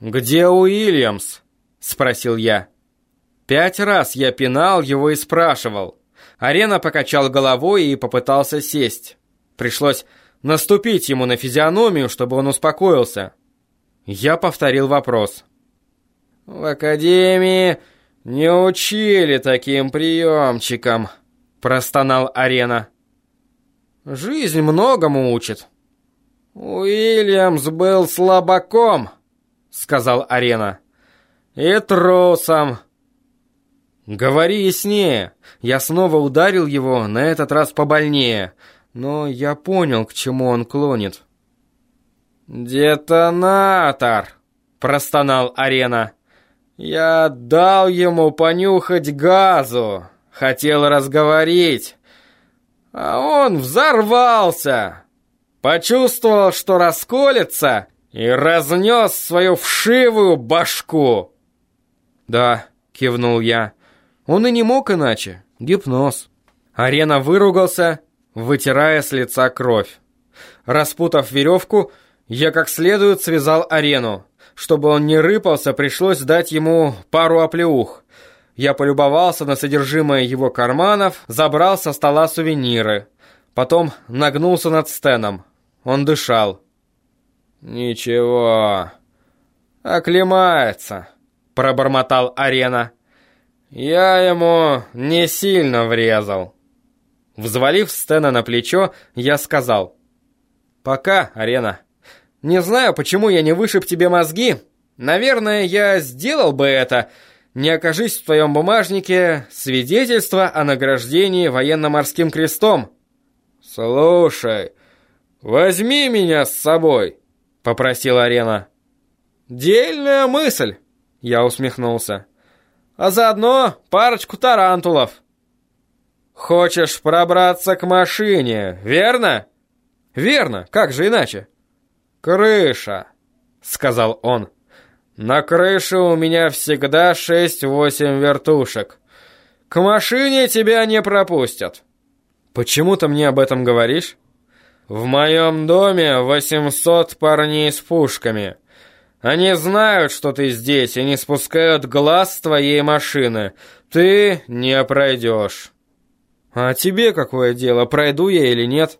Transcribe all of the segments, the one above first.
«Где Уильямс?» — спросил я. Пять раз я пинал его и спрашивал. Арена покачал головой и попытался сесть. Пришлось наступить ему на физиономию, чтобы он успокоился. Я повторил вопрос. «В академии не учили таким приемчикам», — простонал Арена. «Жизнь многому учит». «Уильямс был слабаком», — сказал Арена. «И трусом». «Говори яснее». Я снова ударил его, на этот раз побольнее. Но я понял, к чему он клонит. «Детонатор!» — простонал Арена. «Я дал ему понюхать газу, хотел разговорить, а он взорвался, почувствовал, что расколется, и разнес свою вшивую башку». «Да», — кивнул я, — «он и не мог иначе, гипноз». Арена выругался, вытирая с лица кровь. Распутав веревку, я как следует связал арену. Чтобы он не рыпался, пришлось дать ему пару оплеух. Я полюбовался на содержимое его карманов, забрал со стола сувениры. Потом нагнулся над Стеном. Он дышал. «Ничего, оклемается», — пробормотал Арена. «Я ему не сильно врезал». Взвалив Стена на плечо, я сказал. «Пока, Арена». Не знаю, почему я не вышиб тебе мозги. Наверное, я сделал бы это, не окажись в твоем бумажнике свидетельство о награждении военно-морским крестом. Слушай, возьми меня с собой, попросил Арена. Дельная мысль, я усмехнулся. А заодно парочку тарантулов. Хочешь пробраться к машине, верно? Верно, как же иначе? «Крыша», — сказал он. «На крыше у меня всегда шесть-восемь вертушек. К машине тебя не пропустят». «Почему ты мне об этом говоришь?» «В моем доме восемьсот парней с пушками. Они знают, что ты здесь, и не спускают глаз с твоей машины. Ты не пройдешь». «А тебе какое дело, пройду я или нет?»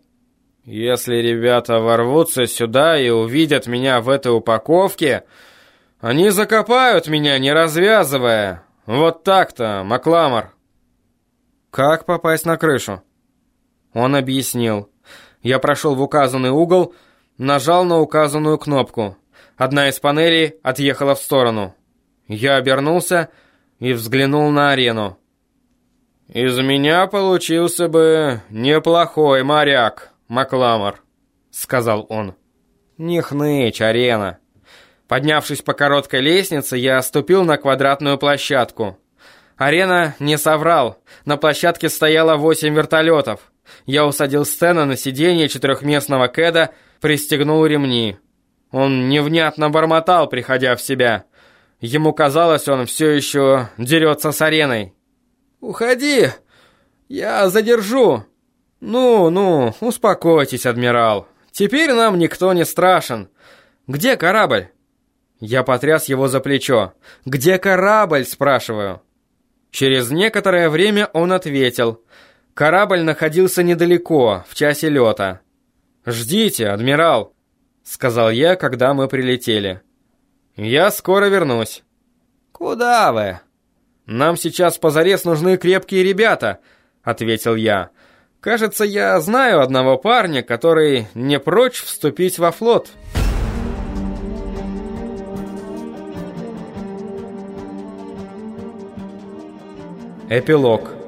Если ребята ворвутся сюда и увидят меня в этой упаковке, они закопают меня, не развязывая. Вот так-то, Макламор. Как попасть на крышу? Он объяснил. Я прошел в указанный угол, нажал на указанную кнопку. Одна из панелей отъехала в сторону. Я обернулся и взглянул на арену. Из меня получился бы неплохой моряк. Макламор», — сказал он. «Не хнычь, арена». Поднявшись по короткой лестнице, я ступил на квадратную площадку. Арена не соврал. На площадке стояло восемь вертолетов. Я усадил Стена на сиденье четырехместного кэда, пристегнул ремни. Он невнятно бормотал, приходя в себя. Ему казалось, он все еще дерется с ареной. «Уходи! Я задержу!» «Ну, ну, успокойтесь, адмирал. Теперь нам никто не страшен. Где корабль?» Я потряс его за плечо. «Где корабль?» – спрашиваю. Через некоторое время он ответил. Корабль находился недалеко, в часе лета. «Ждите, адмирал», – сказал я, когда мы прилетели. «Я скоро вернусь». «Куда вы?» «Нам сейчас позарез нужны крепкие ребята», — ответил я. Кажется, я знаю одного парня, который не прочь вступить во флот. Эпилог.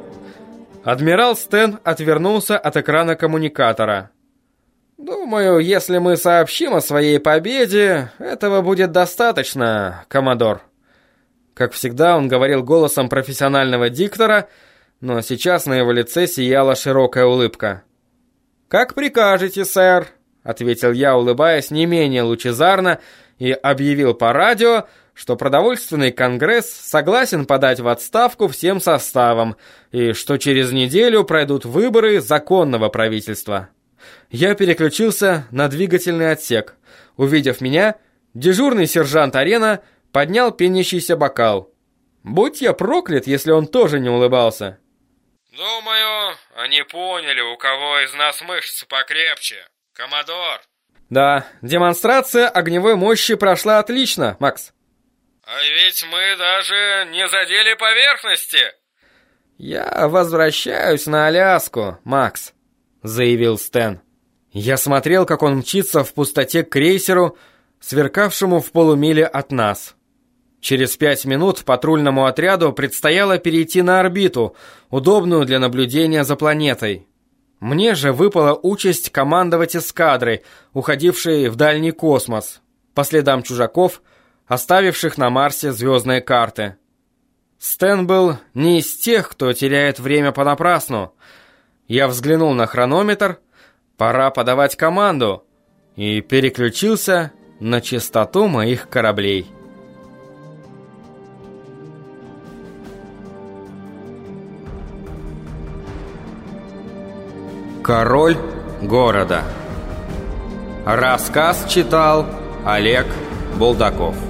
Адмирал Стэн отвернулся от экрана коммуникатора. «Думаю, если мы сообщим о своей победе, этого будет достаточно, коммодор». Как всегда, он говорил голосом профессионального диктора – но сейчас на его лице сияла широкая улыбка. «Как прикажете, сэр», — ответил я, улыбаясь не менее лучезарно, и объявил по радио, что продовольственный конгресс согласен подать в отставку всем составам, и что через неделю пройдут выборы законного правительства. Я переключился на двигательный отсек. Увидев меня, Дежурный сержант Арена поднял пенящийся бокал. Будь я проклят, если он тоже не улыбался. «Думаю, они поняли, у кого из нас мышцы покрепче. Коммодор!» «Да, демонстрация огневой мощи прошла отлично, Макс». «А ведь мы даже не задели поверхности!» «Я возвращаюсь на Аляску, Макс», — заявил Стэн. Я смотрел, как он мчится в пустоте к крейсеру, сверкавшему в полумиле от нас. Через пять минут патрульному отряду предстояло перейти на орбиту, удобную для наблюдения за планетой. Мне же выпала участь командовать эскадрой, уходившей в дальний космос, по следам чужаков, оставивших на Марсе звездные карты. Стэн был не из тех, кто теряет время понапрасну. Я взглянул на хронометр, пора подавать команду, и переключился на частоту моих кораблей. Король города. Рассказ читал Олег Булдаков.